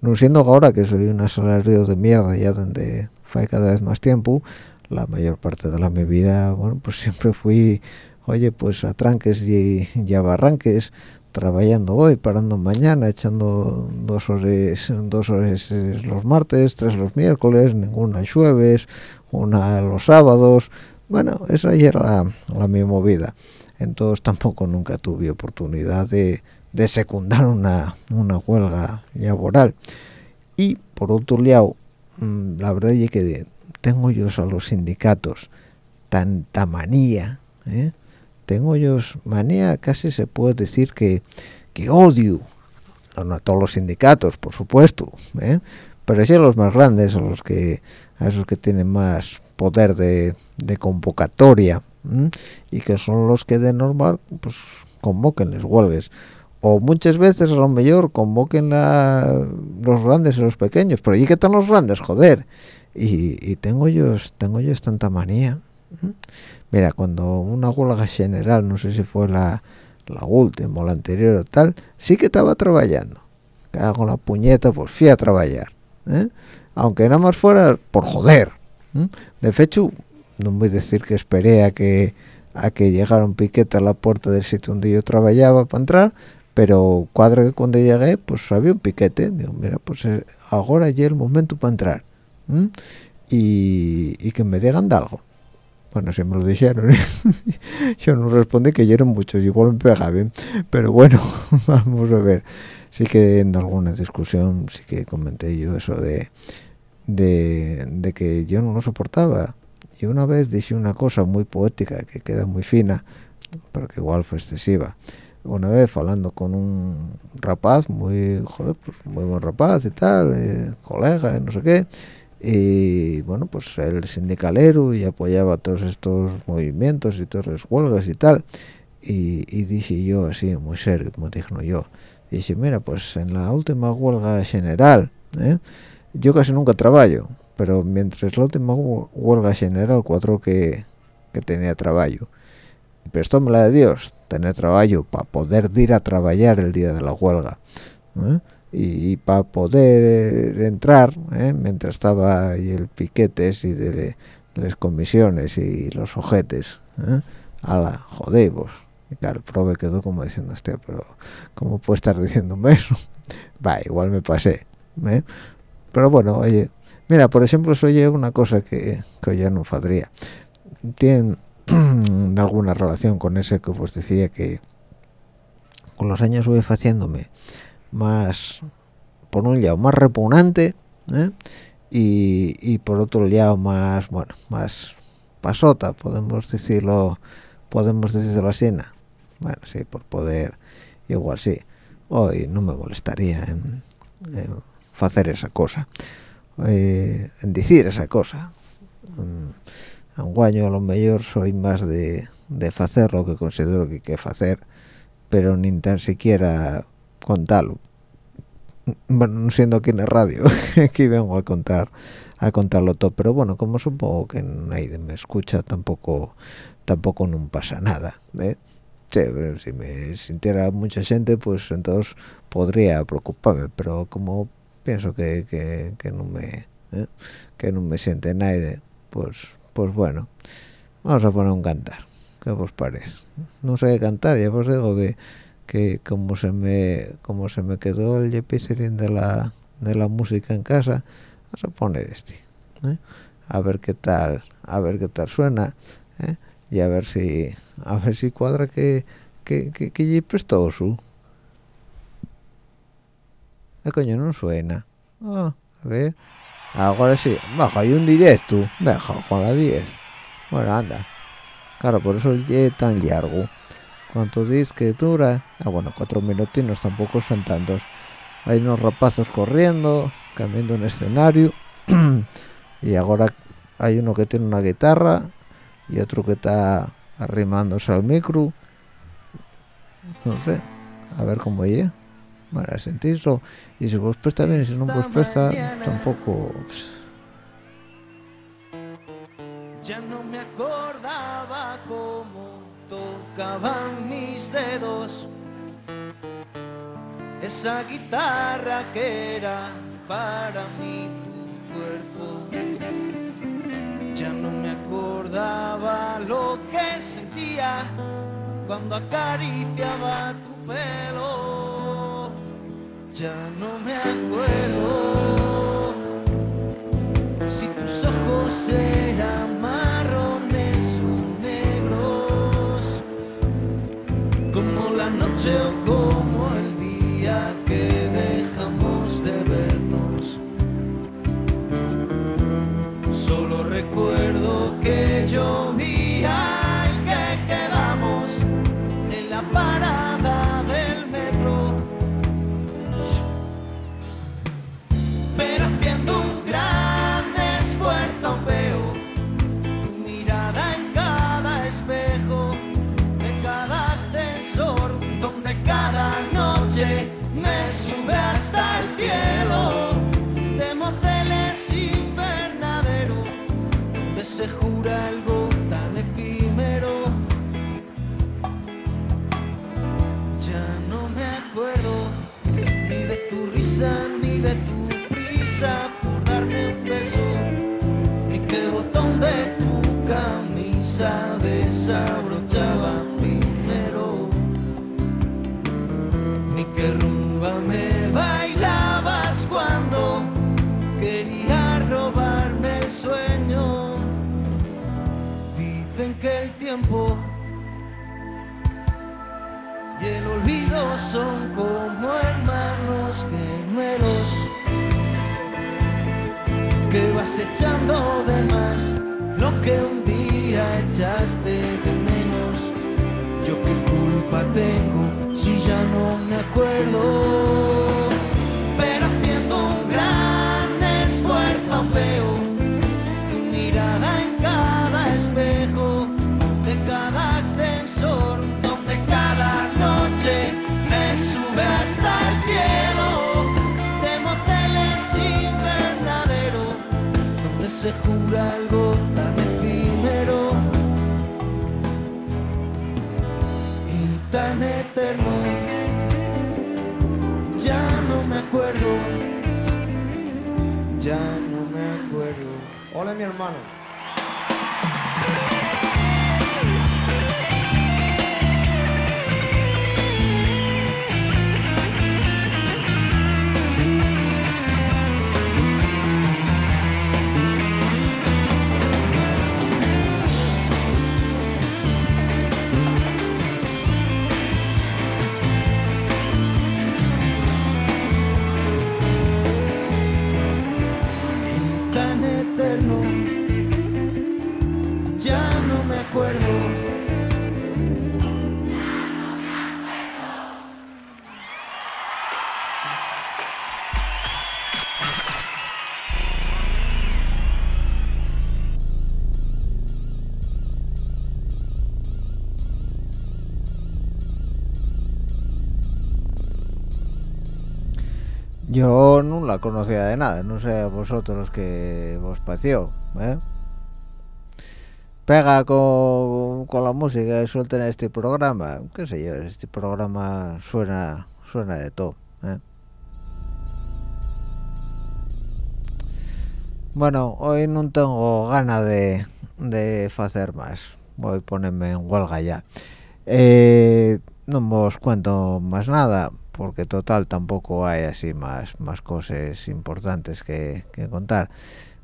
Speaker 2: no siendo ahora que soy un asalariado de mierda ya donde fue cada vez más tiempo, la mayor parte de la mi vida, bueno, pues siempre fui, oye, pues a tranques y, y a barranques, trabajando hoy, parando mañana, echando dos horas, dos horas los martes, tres los miércoles, ninguna jueves, una los sábados, bueno, esa ya era la, mi movida. Entonces tampoco nunca tuve oportunidad de, de secundar una, una huelga laboral. Y por otro lado, mm, la verdad es que tengo yo a los sindicatos tanta manía ¿eh? Tengo yo manía casi se puede decir que, que odio a todos los sindicatos por supuesto ¿eh? pero sí a los más grandes a los que a esos que tienen más poder de, convocatoria y que son los que de normal pues convoquen las huelgas o muchas veces a lo mejor convoquen los grandes y los pequeños. Pero ¿y qué están los grandes joder. Y, tengo yo tengo tanta manía mira cuando una huelga general no sé si fue la, la última o la anterior o tal sí que estaba trabajando. Hago la puñeta pues fui a trabajar ¿eh? aunque nada más fuera por joder de hecho no voy a decir que esperé a que a que llegara un piquete a la puerta del sitio donde yo trabajaba para entrar pero cuadro que cuando llegué pues había un piquete. Digo mira pues eh, ahora ya el momento para entrar y, que me digan de algo bueno, si me lo dijeron, *laughs* yo no respondí que eran muchos, igual me pegaban, pero bueno, *laughs* vamos a ver. Sí que en alguna discusión sí que comenté yo eso de, de, que yo no lo soportaba. Y una vez dije una cosa muy poética que queda muy fina, pero que igual fue excesiva. Una vez hablando con un rapaz, muy, joder, pues muy buen rapaz y tal, eh, colega, no sé qué, y bueno pues el sindicalero y apoyaba todos estos movimientos y todas las huelgas y tal y, y dije yo así muy serio como dije no yo dije mira pues en la última huelga general ¿eh? yo casi nunca trabajo pero mientras la última huelga general cuatro que, que tenía trabajo pero la de Dios tener trabajo para poder ir a trabajar el día de la huelga ¿eh? Y, para poder entrar ¿eh? mientras estaba ahí el piquetes y de, las comisiones y los ojetes ¿eh? a la jodemos y claro el prove quedó como diciendo este pero cómo puede estar diciéndome eso *laughs* va igual me pasé ¿eh? pero bueno oye mira por ejemplo eso oye una cosa que, que ya no podría tiene *clears throat* alguna relación con ese que os decía que con los años voy haciéndome más por un lado más repugnante ¿eh? y, por otro lado más bueno más pasota podemos decirlo podemos decirlo así bueno sí por poder igual sí. Hoy no me molestaría en, hacer esa cosa eh, en decir esa cosa. Mm, a un año a lo mejor soy más de, de hacer lo que considero que hay que hacer pero ni tan siquiera contarlo bueno, no siendo aquí en la radio, *laughs* aquí vengo a contar a contarlo todo, pero bueno, como supongo que nadie me escucha, tampoco tampoco no pasa nada, ¿eh? si me sintiera mucha gente, pues entonces podría preocuparme, pero como pienso que, que, no me ¿eh? que no me siente nadie, pues pues bueno, vamos a poner un cantar, ¿qué os parece? No sé cantar, ya os digo que que como se me como se me quedó el jepicerín de la de la música en casa vamos a poner este ¿eh? a ver qué tal a ver qué tal suena ¿eh? y a ver si a ver si cuadra que que que, que su. ¿Qué coño no suena. Ah, a ver. Ahora sí. Baja hay un directo baja con la 10 bueno anda. Claro por eso es tan largo ¿Cuánto dice que dura? Ah, bueno, cuatro minutinos tampoco son tantos. Hay unos rapazos corriendo, cambiando un escenario. *clears throat* y ahora hay uno que tiene una guitarra y otro que está arrimándose al micro. No sé, a ver cómo oye. Bueno, sentirlo. Y si vos presta bien y si no vos presta, tampoco...
Speaker 3: Ya no me acordaba cómo tocaban mis dedos esa guitarra que era para mí tu cuerpo. Ya no me acordaba lo que sentía cuando acariciaba tu pelo. Ya no me acuerdo si tus ojos eran noche o como el día que dejamos de vernos. Por darme un beso, ni qué botón de tu camisa desabrochaba que rumba me bailabas cuando quería robarme el sueño. Dicen que el tiempo y el olvido son como hermanos gemelos que vas echando de más lo que un día echaste de menos. Yo qué culpa tengo si ya no me acuerdo. Se jura algo tan efímero. y tan eterno me acuerdo, ya no me acuerdo.
Speaker 4: Hola mi hermano.
Speaker 2: Yo no la conocía de nada, no sé a vosotros qué os pareció, ¿eh? Pega con, con la música que suelta en este programa, qué sé yo, este programa suena suena de todo, ¿eh? Bueno, hoy no tengo ganas de, de hacer más, voy a ponerme en huelga ya. Eh, no os cuento más nada, porque total tampouco hai así máis máis cosas importantes que, que contar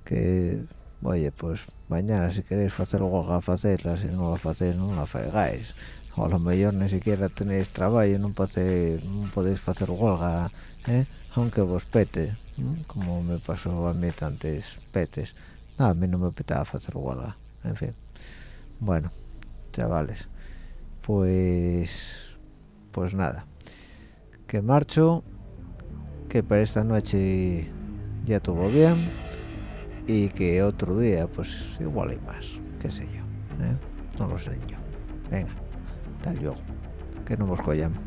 Speaker 2: que oye, pues pois, mañana si queréis facer huelga, facedla, si non la facéis non la faigáis o a lo mellor ni siquiera tenéis traballo non, pase, non podéis facer huelga eh? aunque vos pete ¿eh? como me pasou a mí tantes petes no, a mí non me petaba facer huelga en fin bueno, chavales pues pues nada que marcho que para esta noche ya tuvo bien y que otro día pues igual hay más qué sé yo ¿eh? no lo sé yo. Venga tal luego. Que no nos collamos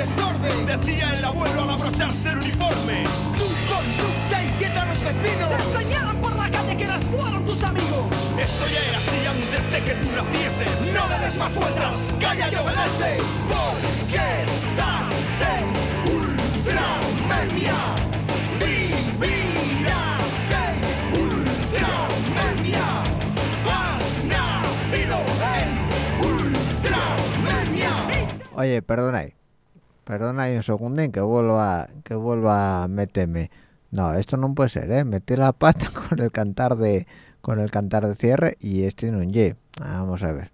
Speaker 4: desorden. Decía el abuelo al abrocharse el uniforme. Tu conducta inquieta a los vecinos. Te enseñaron por la calle que eras fueron tus amigos. Esto ya era así antes de que tú nacieses. No le des más vueltas. Calla y obedece. Porque estás en Ultramenia. Vivirás en Ultramenia. Has nacido en Ultramenia.
Speaker 2: Oye, perdona, perdona un segundín que vuelva, que vuelva a meterme. No, esto no puede ser, ¿eh? Metí la pata *laughs* con el cantar de, con el cantar de cierre y este no ye. Vamos a ver,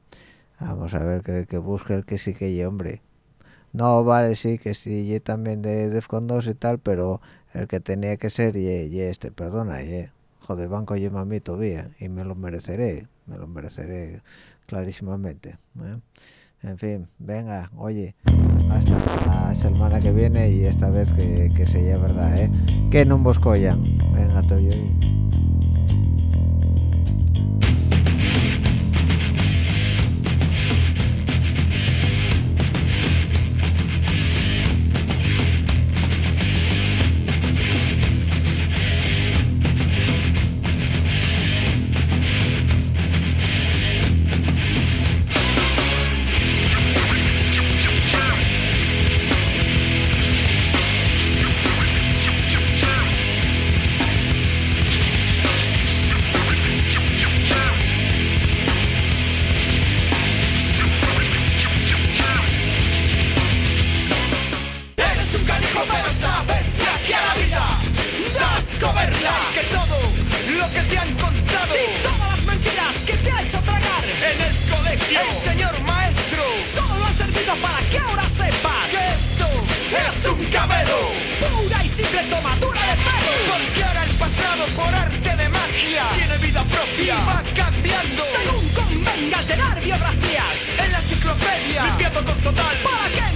Speaker 2: vamos a ver que, que busque el que sí que ye, hombre. No, vale, sí, que sí, ye también de Defcon 2 y tal, pero el que tenía que ser ye, ye este, perdona, ye. Joder, banco ye mami todavía y me lo mereceré, me lo mereceré clarísimamente. ¿eh? En fin, venga, oye, hasta la semana que viene y esta vez que, que sea verdad, ¿eh? Que no vos collan. Venga, Toyo.
Speaker 4: Lo que te han contado. Y todas las mentiras que te ha hecho tragar. En el colegio, el señor maestro, solo ha servido para que ahora sepas que esto es un cabelo. Pura y simple tomadura de pelo. Porque ahora el pasado por arte de magia tiene vida propia. Y va cambiando según convenga alterar biografías en la enciclopedia. Limpiando con total. Para que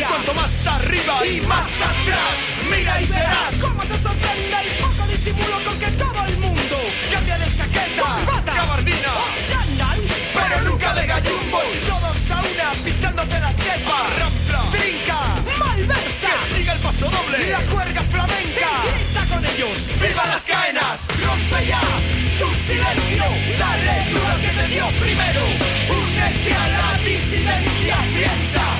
Speaker 4: día. Cuanto más arriba y más atrás, mira y verás cómo te sorprende el poco disimulo
Speaker 1: con que todo el mundo
Speaker 4: cambia de chaqueta, gabardina
Speaker 1: chandal, pero nunca de gallumbo. Y
Speaker 4: todos a una pisándote la chepa, rampla, trinca,
Speaker 1: malversa. Que
Speaker 4: siga el paso doble, y la cuerda flamenca. Y
Speaker 1: grita con
Speaker 4: ellos, viva las caenas, rompe ya tu silencio, dale duro que te dio primero. Únete a la disidencia, piensa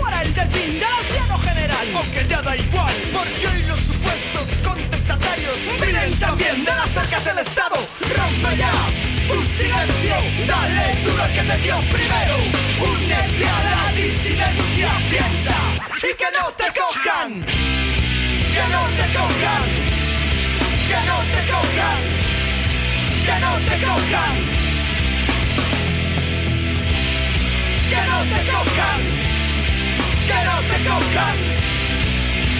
Speaker 5: Aunque ya da igual,
Speaker 4: Porque hoy los supuestos contestatarios vienen también de las arcas del Estado. Rompe ya tu silencio, dale duro al que te dio primero. Únete a la disidencia, piensa y que no te cojan. Que no te cojan. Que no te cojan. Que no te cojan. Que no te cojan. Que no te cojan que no te cojan.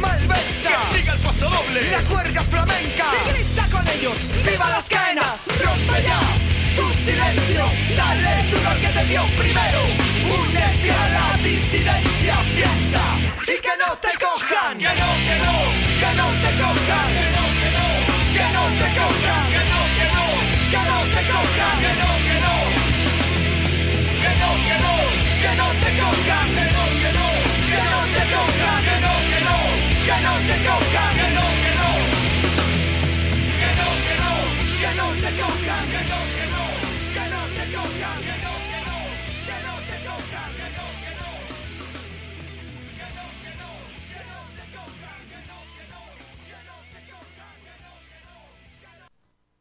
Speaker 4: Malversa.
Speaker 5: Que siga el paso doble.
Speaker 4: La cuerga flamenca.
Speaker 1: y grita con ellos.
Speaker 4: ¡Viva las caenas! ¡Rompe ya tu silencio! ¡Dale duro al que te dio primero! ¡Únete a la disidencia! ¡Piensa! ¡Y que no te cojan!
Speaker 5: Que no, que no,
Speaker 4: ¡Que no te cojan!
Speaker 5: que no, que no.
Speaker 4: ¡Que no te cojan!